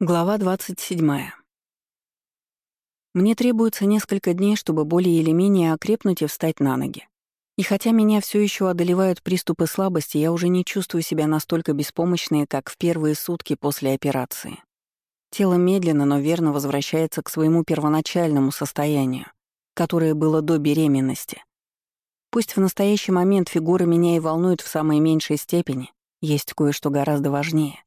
Глава 27. Мне требуется несколько дней, чтобы более или менее окрепнуть и встать на ноги. И хотя меня все еще одолевают приступы слабости, я уже не чувствую себя настолько беспомощной, как в первые сутки после операции. Тело медленно, но верно возвращается к своему первоначальному состоянию, которое было до беременности. Пусть в настоящий момент фигура меня и волнует в самой меньшей степени, есть кое-что гораздо важнее.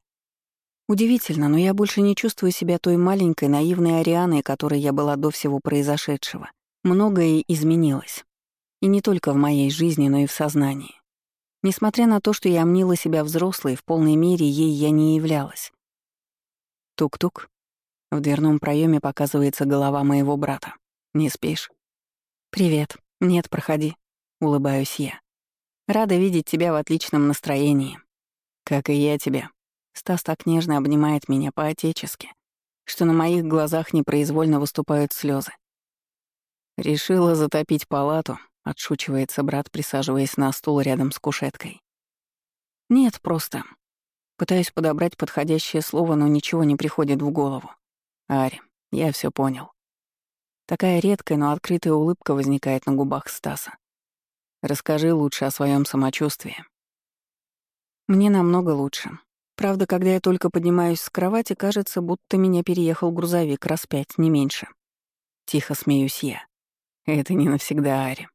Удивительно, но я больше не чувствую себя той маленькой наивной Арианой, которой я была до всего произошедшего. Многое изменилось. И не только в моей жизни, но и в сознании. Несмотря на то, что я мнила себя взрослой, в полной мере ей я не являлась. Тук-тук. В дверном проеме показывается голова моего брата. Не спишь? «Привет. Нет, проходи», — улыбаюсь я. «Рада видеть тебя в отличном настроении». «Как и я тебя», Стас так нежно обнимает меня по-отечески, что на моих глазах непроизвольно выступают слезы. «Решила затопить палату», — отшучивается брат, присаживаясь на стул рядом с кушеткой. «Нет, просто...» Пытаюсь подобрать подходящее слово, но ничего не приходит в голову. «Ари, я все понял». Такая редкая, но открытая улыбка возникает на губах Стаса. «Расскажи лучше о своем самочувствии». «Мне намного лучше. Правда, когда я только поднимаюсь с кровати, кажется, будто меня переехал грузовик раз пять, не меньше. Тихо смеюсь я. Это не навсегда, Ари.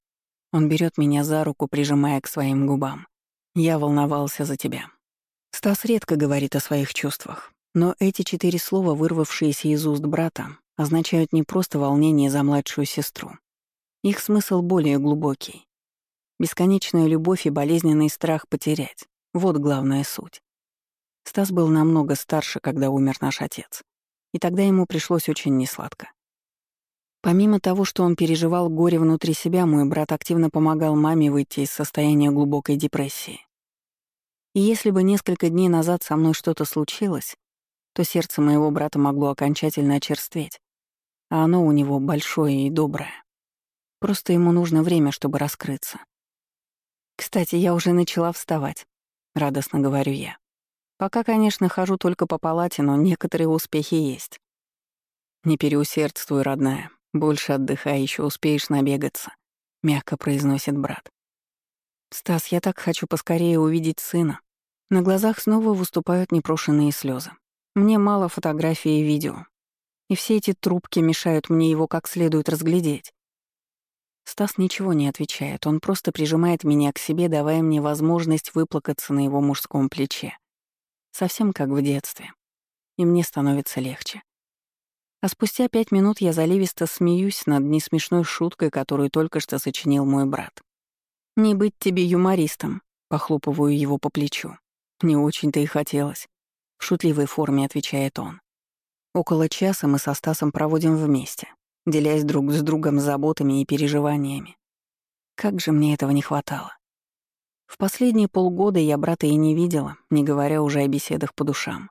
Он берет меня за руку, прижимая к своим губам. Я волновался за тебя. Стас редко говорит о своих чувствах, но эти четыре слова, вырвавшиеся из уст брата, означают не просто волнение за младшую сестру. Их смысл более глубокий. Бесконечная любовь и болезненный страх потерять — вот главная суть. Стас был намного старше, когда умер наш отец, и тогда ему пришлось очень несладко. Помимо того, что он переживал горе внутри себя, мой брат активно помогал маме выйти из состояния глубокой депрессии. И если бы несколько дней назад со мной что-то случилось, то сердце моего брата могло окончательно очерстветь, а оно у него большое и доброе. Просто ему нужно время, чтобы раскрыться. «Кстати, я уже начала вставать», — радостно говорю я. Пока, конечно, хожу только по палате, но некоторые успехи есть. Не переусердствуй, родная. Больше отдыхай, еще успеешь набегаться, мягко произносит брат. Стас, я так хочу поскорее увидеть сына. На глазах снова выступают непрошенные слезы. Мне мало фотографий и видео. И все эти трубки мешают мне его как следует разглядеть. Стас ничего не отвечает, он просто прижимает меня к себе, давая мне возможность выплакаться на его мужском плече. Совсем как в детстве. И мне становится легче. А спустя пять минут я заливисто смеюсь над несмешной шуткой, которую только что сочинил мой брат. «Не быть тебе юмористом», — похлопываю его по плечу. «Не очень-то и хотелось», — в шутливой форме отвечает он. Около часа мы со Стасом проводим вместе, делясь друг с другом заботами и переживаниями. Как же мне этого не хватало. В последние полгода я брата и не видела, не говоря уже о беседах по душам.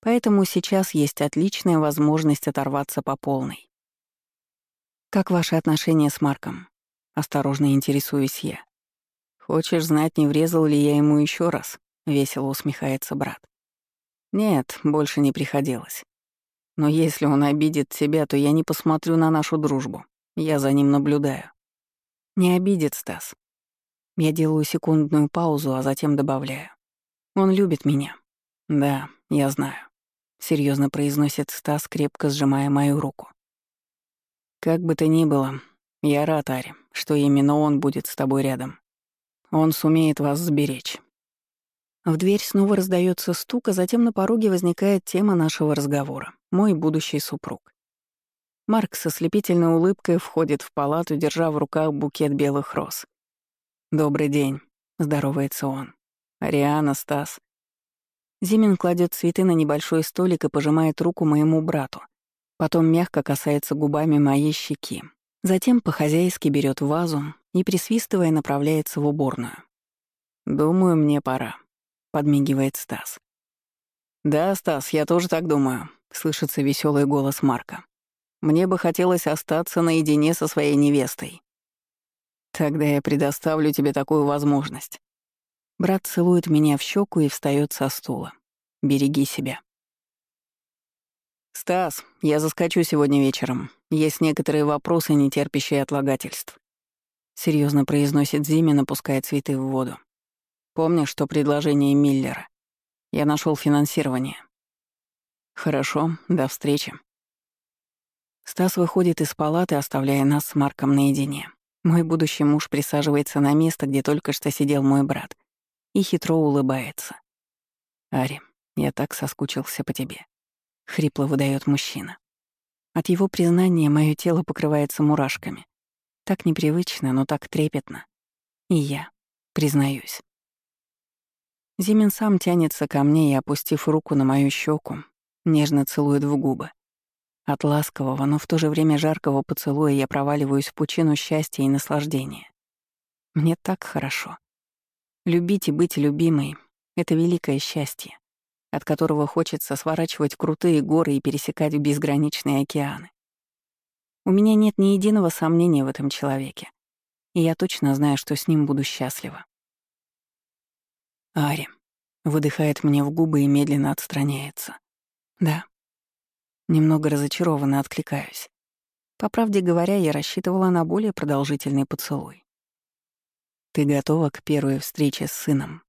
Поэтому сейчас есть отличная возможность оторваться по полной. «Как ваши отношения с Марком?» — осторожно интересуюсь я. «Хочешь знать, не врезал ли я ему еще раз?» — весело усмехается брат. «Нет, больше не приходилось. Но если он обидит тебя, то я не посмотрю на нашу дружбу. Я за ним наблюдаю». «Не обидит, Стас. Я делаю секундную паузу, а затем добавляю. Он любит меня. Да, я знаю. Серьезно произносит Стас, крепко сжимая мою руку. Как бы то ни было, я рад, Ари, что именно он будет с тобой рядом. Он сумеет вас сберечь. В дверь снова раздается стук, а затем на пороге возникает тема нашего разговора — мой будущий супруг. Марк со слепительной улыбкой входит в палату, держа в руках букет белых роз. «Добрый день», — здоровается он. «Ариана, Стас». Зимин кладет цветы на небольшой столик и пожимает руку моему брату. Потом мягко касается губами моей щеки. Затем по-хозяйски берет вазу и, присвистывая, направляется в уборную. «Думаю, мне пора», — подмигивает Стас. «Да, Стас, я тоже так думаю», — слышится веселый голос Марка. «Мне бы хотелось остаться наедине со своей невестой». Тогда я предоставлю тебе такую возможность. Брат целует меня в щеку и встает со стула. Береги себя. «Стас, я заскочу сегодня вечером. Есть некоторые вопросы, не терпящие отлагательств». Серьезно произносит Зимин, опуская цветы в воду. «Помнишь, что предложение Миллера? Я нашел финансирование». «Хорошо, до встречи». Стас выходит из палаты, оставляя нас с Марком наедине. Мой будущий муж присаживается на место, где только что сидел мой брат, и хитро улыбается. «Ари, я так соскучился по тебе», — хрипло выдает мужчина. От его признания мое тело покрывается мурашками. Так непривычно, но так трепетно. И я признаюсь. Зимин сам тянется ко мне и, опустив руку на мою щеку, нежно целует в губы. От ласкового, но в то же время жаркого поцелуя я проваливаюсь в пучину счастья и наслаждения. Мне так хорошо. Любить и быть любимой — это великое счастье, от которого хочется сворачивать крутые горы и пересекать безграничные океаны. У меня нет ни единого сомнения в этом человеке, и я точно знаю, что с ним буду счастлива. Ари выдыхает мне в губы и медленно отстраняется. Да, Немного разочарованно откликаюсь. По правде говоря, я рассчитывала на более продолжительный поцелуй. «Ты готова к первой встрече с сыном?»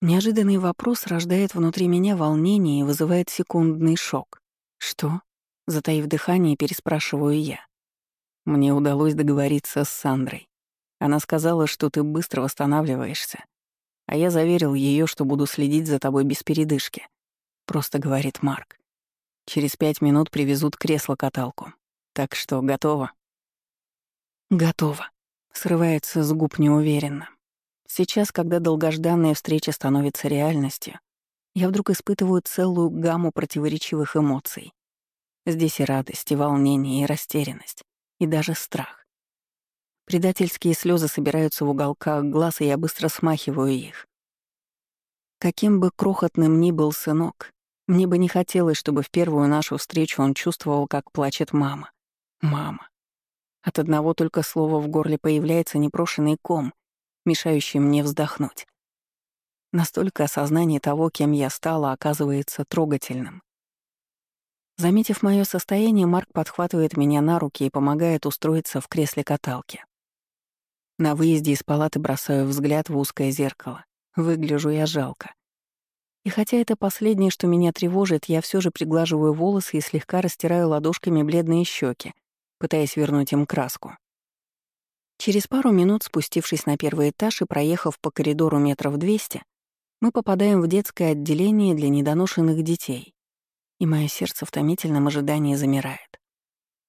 Неожиданный вопрос рождает внутри меня волнение и вызывает секундный шок. «Что?» — затаив дыхание, переспрашиваю я. Мне удалось договориться с Сандрой. Она сказала, что ты быстро восстанавливаешься. А я заверил ее, что буду следить за тобой без передышки. Просто говорит Марк. Через пять минут привезут кресло-каталку. Так что готово?» «Готово», — срывается с губ неуверенно. Сейчас, когда долгожданная встреча становится реальностью, я вдруг испытываю целую гамму противоречивых эмоций. Здесь и радость, и волнение, и растерянность, и даже страх. Предательские слезы собираются в уголках глаз, и я быстро смахиваю их. Каким бы крохотным ни был сынок, мне бы не хотелось, чтобы в первую нашу встречу он чувствовал, как плачет мама. Мама. От одного только слова в горле появляется непрошенный ком, мешающий мне вздохнуть. Настолько осознание того, кем я стала, оказывается трогательным. Заметив мое состояние, Марк подхватывает меня на руки и помогает устроиться в кресле каталки. На выезде из палаты бросаю взгляд в узкое зеркало. Выгляжу я жалко. И хотя это последнее, что меня тревожит, я все же приглаживаю волосы и слегка растираю ладошками бледные щеки, пытаясь вернуть им краску. Через пару минут, спустившись на первый этаж и проехав по коридору метров двести, мы попадаем в детское отделение для недоношенных детей. И мое сердце в томительном ожидании замирает.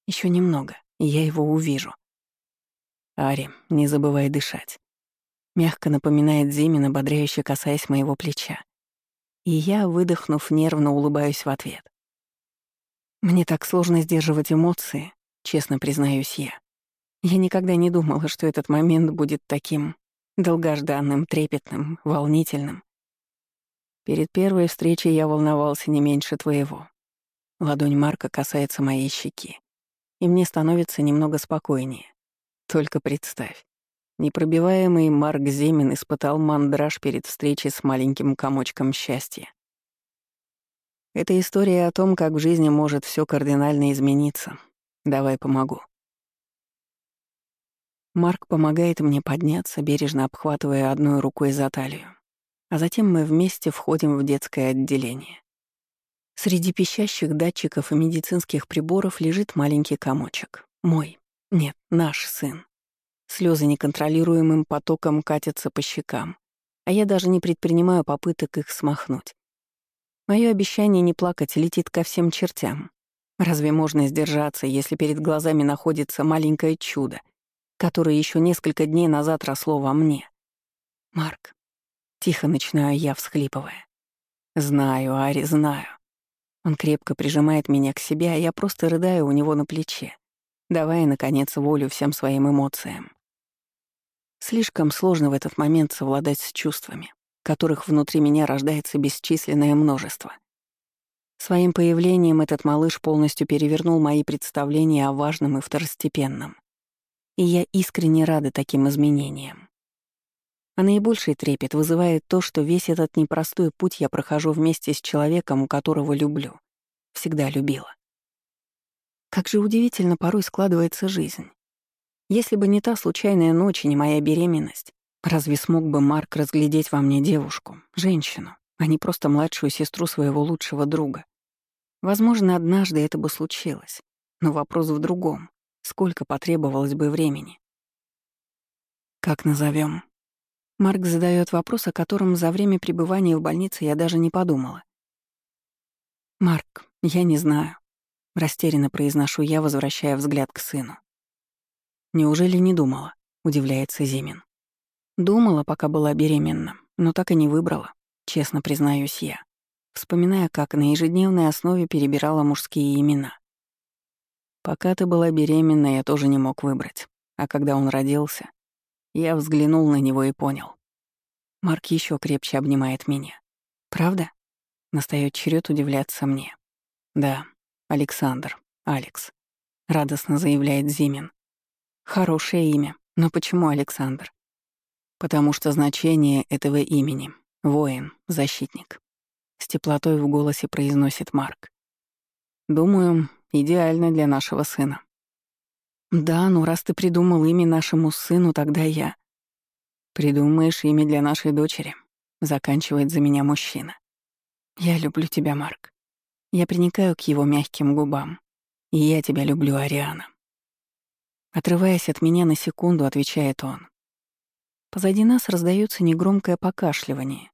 Еще немного, и я его увижу. Ари, не забывай дышать. Мягко напоминает Зимин, ободряюще касаясь моего плеча. И я, выдохнув, нервно улыбаюсь в ответ. Мне так сложно сдерживать эмоции, честно признаюсь я. Я никогда не думала, что этот момент будет таким долгожданным, трепетным, волнительным. Перед первой встречей я волновался не меньше твоего. Ладонь Марка касается моей щеки, и мне становится немного спокойнее. Только представь, Непробиваемый Марк Зимин испытал мандраж перед встречей с маленьким комочком счастья. Это история о том, как в жизни может все кардинально измениться. Давай помогу. Марк помогает мне подняться, бережно обхватывая одной рукой за талию. А затем мы вместе входим в детское отделение. Среди пищащих датчиков и медицинских приборов лежит маленький комочек. Мой. Нет, наш сын. Слезы неконтролируемым потоком катятся по щекам, а я даже не предпринимаю попыток их смахнуть. Мое обещание не плакать летит ко всем чертям. Разве можно сдержаться, если перед глазами находится маленькое чудо, которое еще несколько дней назад росло во мне? Марк. Тихо начинаю я, всхлипывая. Знаю, Ари, знаю. Он крепко прижимает меня к себе, а я просто рыдаю у него на плече, давая, наконец, волю всем своим эмоциям. Слишком сложно в этот момент совладать с чувствами, которых внутри меня рождается бесчисленное множество. Своим появлением этот малыш полностью перевернул мои представления о важном и второстепенном. И я искренне рада таким изменениям. А наибольший трепет вызывает то, что весь этот непростой путь я прохожу вместе с человеком, которого люблю. Всегда любила. Как же удивительно порой складывается жизнь. Если бы не та случайная ночь и не моя беременность, разве смог бы Марк разглядеть во мне девушку, женщину, а не просто младшую сестру своего лучшего друга? Возможно, однажды это бы случилось, но вопрос в другом. Сколько потребовалось бы времени? Как назовем? Марк задает вопрос, о котором за время пребывания в больнице я даже не подумала. «Марк, я не знаю», — растерянно произношу я, возвращая взгляд к сыну. «Неужели не думала?» — удивляется Зимин. «Думала, пока была беременна, но так и не выбрала, честно признаюсь я, вспоминая, как на ежедневной основе перебирала мужские имена. Пока ты была беременна, я тоже не мог выбрать, а когда он родился, я взглянул на него и понял. Марк еще крепче обнимает меня. «Правда?» Настает черед удивляться мне. «Да, Александр, Алекс», — радостно заявляет Зимин. «Хорошее имя, но почему Александр?» «Потому что значение этого имени — воин, защитник», — с теплотой в голосе произносит Марк. «Думаю, идеально для нашего сына». «Да, ну раз ты придумал имя нашему сыну, тогда я...» «Придумаешь имя для нашей дочери», — заканчивает за меня мужчина. «Я люблю тебя, Марк. Я приникаю к его мягким губам. И я тебя люблю, Ариана». Отрываясь от меня на секунду, отвечает он. Позади нас раздается негромкое покашливание,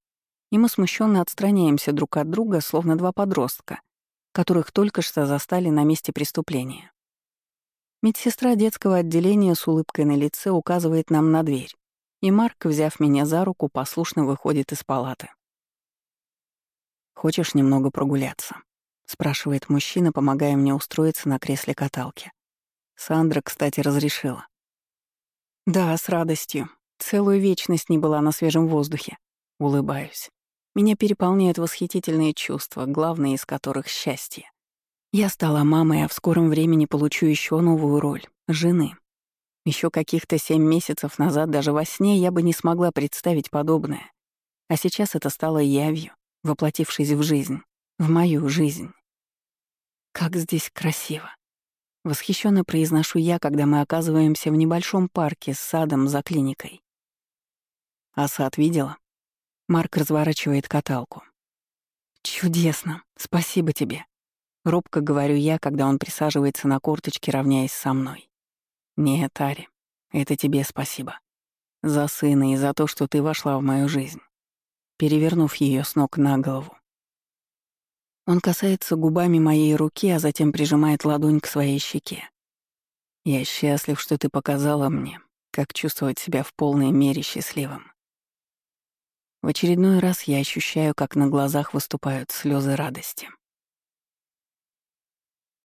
и мы смущенно отстраняемся друг от друга, словно два подростка, которых только что застали на месте преступления. Медсестра детского отделения с улыбкой на лице указывает нам на дверь, и Марк, взяв меня за руку, послушно выходит из палаты. «Хочешь немного прогуляться?» — спрашивает мужчина, помогая мне устроиться на кресле каталки. Сандра, кстати, разрешила. «Да, с радостью. Целую вечность не была на свежем воздухе. Улыбаюсь. Меня переполняют восхитительные чувства, главное из которых — счастье. Я стала мамой, а в скором времени получу еще новую роль — жены. Еще каких-то семь месяцев назад даже во сне я бы не смогла представить подобное. А сейчас это стало явью, воплотившись в жизнь, в мою жизнь. Как здесь красиво. Восхищенно произношу я, когда мы оказываемся в небольшом парке с садом за клиникой. А сад видела? Марк разворачивает каталку. Чудесно, спасибо тебе. Робко говорю я, когда он присаживается на корточки, равняясь со мной. Нет, Ари, это тебе спасибо. За сына и за то, что ты вошла в мою жизнь перевернув ее с ног на голову. Он касается губами моей руки, а затем прижимает ладонь к своей щеке. «Я счастлив, что ты показала мне, как чувствовать себя в полной мере счастливым». В очередной раз я ощущаю, как на глазах выступают слезы радости.